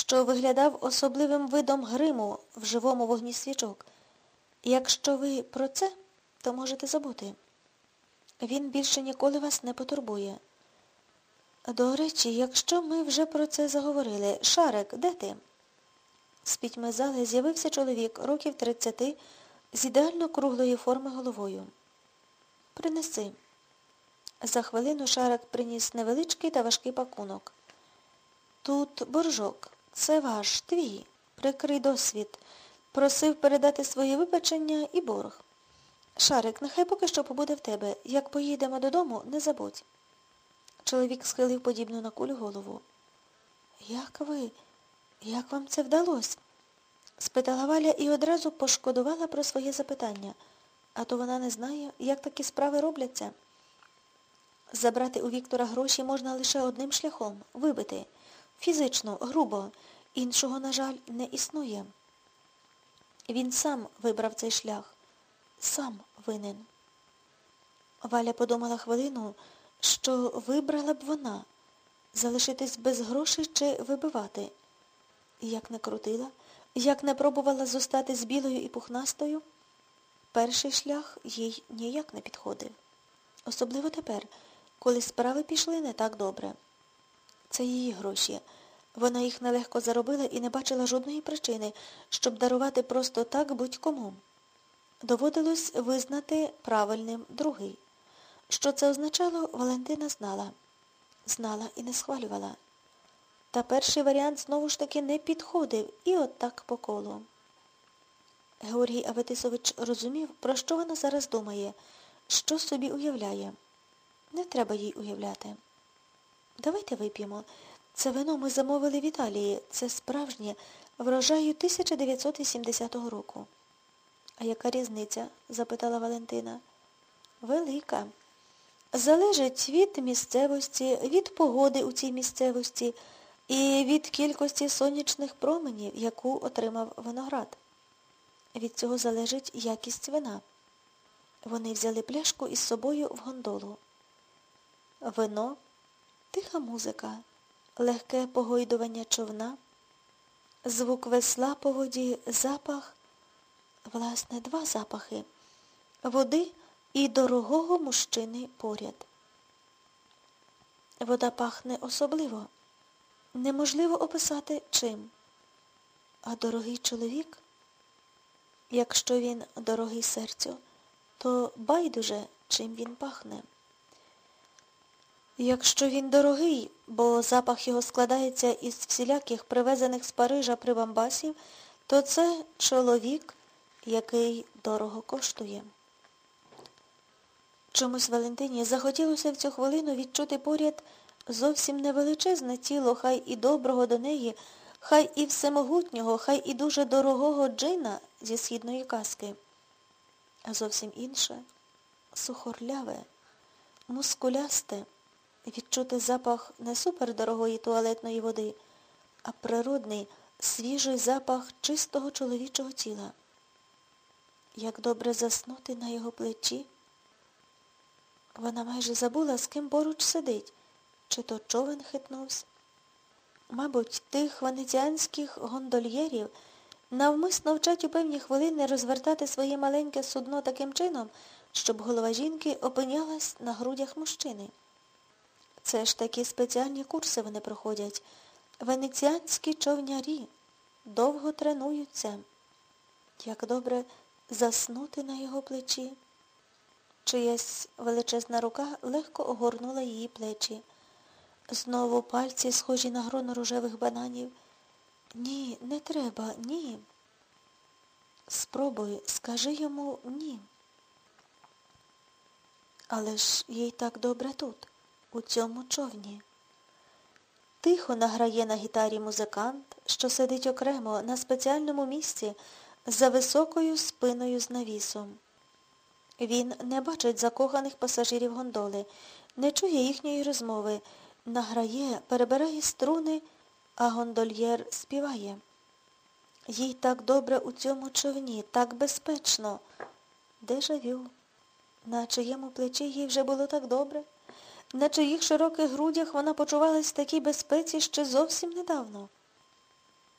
що виглядав особливим видом гриму в живому вогні свічок. Якщо ви про це, то можете забути. Він більше ніколи вас не потурбує. До речі, якщо ми вже про це заговорили, Шарик, де ти? З пітьми зали з'явився чоловік років 30 з ідеально круглої форми головою. Принеси. За хвилину Шарик приніс невеличкий та важкий пакунок. Тут боржок, це ваш, твій, прикрий досвід. Просив передати своє вибачення і борг. Шарик, нехай поки що побуде в тебе. Як поїдемо додому, не забудь. Чоловік схилив подібну на кулю голову. Як ви? Як вам це вдалося? спитала Валя і одразу пошкодувала про своє запитання. А то вона не знає, як такі справи робляться. Забрати у Віктора гроші можна лише одним шляхом вибити. Фізично, грубо. Іншого, на жаль, не існує. Він сам вибрав цей шлях. Сам винен. Валя подумала хвилину, що вибрала б вона залишитись без грошей чи вибивати. Як не крутила, як не пробувала зостати з білою і пухнастою, перший шлях їй ніяк не підходив. Особливо тепер, коли справи пішли не так добре. Це її гроші. Вона їх нелегко заробила і не бачила жодної причини, щоб дарувати просто так будь-кому. Доводилось визнати правильним другий. Що це означало, Валентина знала. Знала і не схвалювала. Та перший варіант знову ж таки не підходив і от так по колу. Георгій Аветисович розумів, про що вона зараз думає, що собі уявляє. Не треба їй уявляти. Давайте вип'ємо. Це вино ми замовили в Італії. Це справжнє врожаю 1970 року. А яка різниця? запитала Валентина. Велика. Залежить від місцевості, від погоди у цій місцевості і від кількості сонячних променів, яку отримав виноград. Від цього залежить якість вина. Вони взяли пляшку із собою в гондолу. Вино, тиха музика, легке погойдування човна, звук весла по воді, запах, власне, два запахи води і дорогого мужчини поряд. Вода пахне особливо. Неможливо описати чим. А дорогий чоловік, якщо він дорогий серцю, то байдуже, чим він пахне. Якщо він дорогий, бо запах його складається із всіляких привезених з Парижа прибамбасів, то це чоловік, який дорого коштує. Чомусь Валентині захотілося в цю хвилину відчути поряд зовсім невеличезне тіло, хай і доброго до неї, хай і всемогутнього, хай і дуже дорогого джина зі східної казки. А зовсім інше сухорляве, мускулясте, відчути запах не супердорогої туалетної води, а природний, свіжий запах чистого чоловічого тіла. Як добре заснути на його плечі. Вона майже забула, з ким поруч сидить, чи то човен хитнувся. Мабуть, тих венеціанських гондольєрів навмисно вчать у певні хвилини розвертати своє маленьке судно таким чином, щоб голова жінки опинялась на грудях мужчини. Це ж такі спеціальні курси вони проходять. Венеціанські човнярі довго тренуються. Як добре заснути на його плечі. Чиясь величезна рука легко огорнула її плечі. Знову пальці, схожі на гроно рожевих бананів. Ні, не треба, ні. Спробуй, скажи йому ні. Але ж їй так добре тут, у цьому човні. Тихо награє на гітарі музикант, що сидить окремо на спеціальному місці за високою спиною з навісом. Він не бачить закоханих пасажирів гондоли, не чує їхньої розмови, награє, перебирає струни, а гондольєр співає. Їй так добре у цьому човні, так безпечно. Дежавю. На чиєму плечі їй вже було так добре, на чиїх широких грудях вона почувалась в такій безпеці ще зовсім недавно.